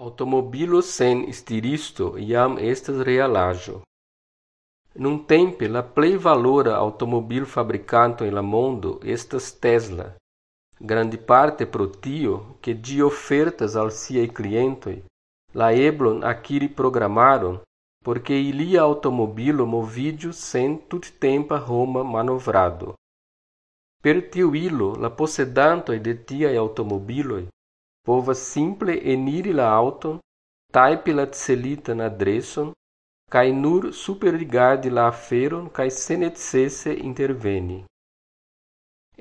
Automobilo sen stiristo iam estas realaĵo. Nuntempe la plej valora automobilfabrikanto en la mondo estas Tesla, grandparte pro tio, ke ĝi ofertas al siaj klientoj la eblon akiri programaron por ke ilia aŭtomobilo moviĝu sen tuttempa homa manovrado. Per tiu ilo la posedantoj de tiaj aŭtomobiloj povas simple eniri la auton, tajpi la celitan adreson, kaj nur superrigardi la aferon kaj senecese interveni.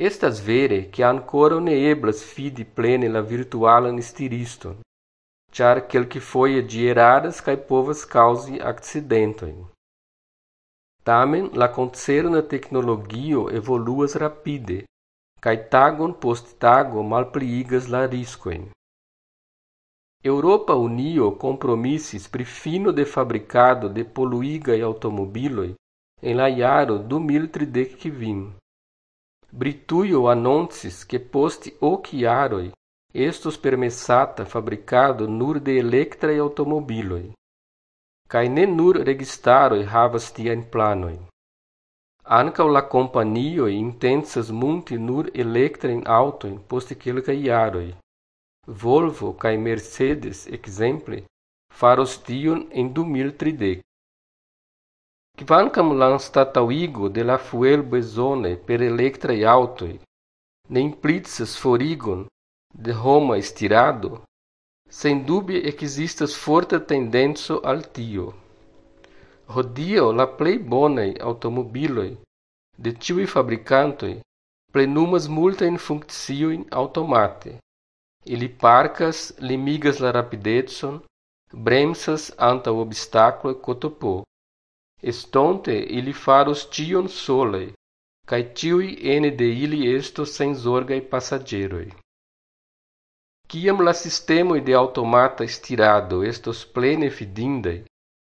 Estas vere ke ankoraŭ ne eblas fidi plene la virtualan stiriston, ĉar kelkfoje ĝi eraras kaj povas kaŭzi akcidentojn. Tamen la koncerna teknologio evoluas rapide, kaj tagon post tago malpliigas la riskojn. Europa Unio compromissis pri fino de fabricado de poluigaj aŭtomobiloj en la jaro du mil tridek kvin. Britujo ke post ok estos permesata fabricado nur de elektraj aŭtomobiloj. Kaj ne nur registaroj havas tiajn planojn. Anca la companio intensas munti nur Auto autoin post quelca iaroi. Volvo cae Mercedes exemple faros tion en 2030. Kvankam la anstataŭigo de la fuelbezone per elektraj aŭtoj ne implicas forigon de homa estirado, sendube ekzistas forta tendenco al tio. Hodiaŭ la plej bonaj aŭtomobiloj de ĉiuj fabrikantoj plenumas multajn funkciojn aŭtomate. Ili parkas, limigas la rapidecon, bremsas antaŭ obstakloj kotpo. Estonte ili faros ĉion solaj, kaj ĉiuj ene de ili estos senzorgaj pasaĝeroj. Kiam la sistemoj de aŭtomata stirado estos plene fidindaj,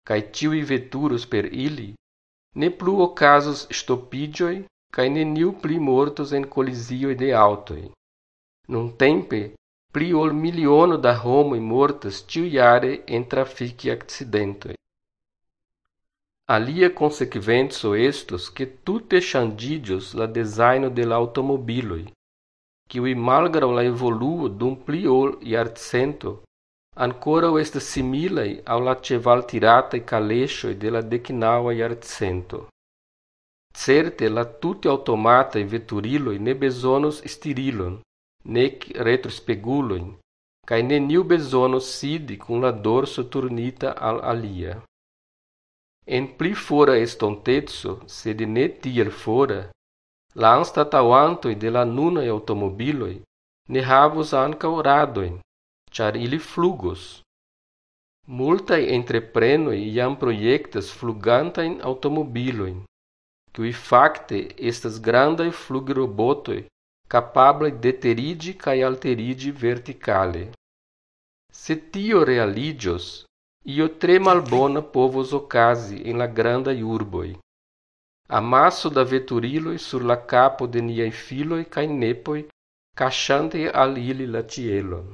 kaj ĉiuj veturos per ili, ne plu okazos ŝtopiĝoj kaj neniu pli mortos en kolizioj de aŭtoj. Nuntempe pli ol miliono da homoj mortas ĉiujare en trafikakcidentoj. Alia konsekvenco estos ke tute ŝanĝiĝos la dezajno de la aŭtomobiloj, kiuj malgraŭ la evoluo dum pli ol jarcento ancorau estas similaj al la ĉevaltirataj kaleŝoj de la deknaŭa jarcento. Certe la tute aŭtomataj veturiloj ne bezonos stirilon, nec retrospegulojn, kaj neniu bezonos sidi kun la dorso turnita al alia. En pli fora estonteco, sed ne tiel fora, la anstataŭantoj de la nunaj aŭtomobiloj ne havos ankaŭ radojn, ĉar ili flugos. Multaj entreprenoj jam projektas flugantajn aŭtomobilojn, kiuj fakte estas grandaj flugrobotoj capablaj deterigi kaj alterigi verticale. Se tio realiĝos, io tre malbona povos okazi en la grandaj urboj. Amaso da veturiloj sur la capo de niaj filoj kaj nepoj, kaŝante al ili la ĉielon.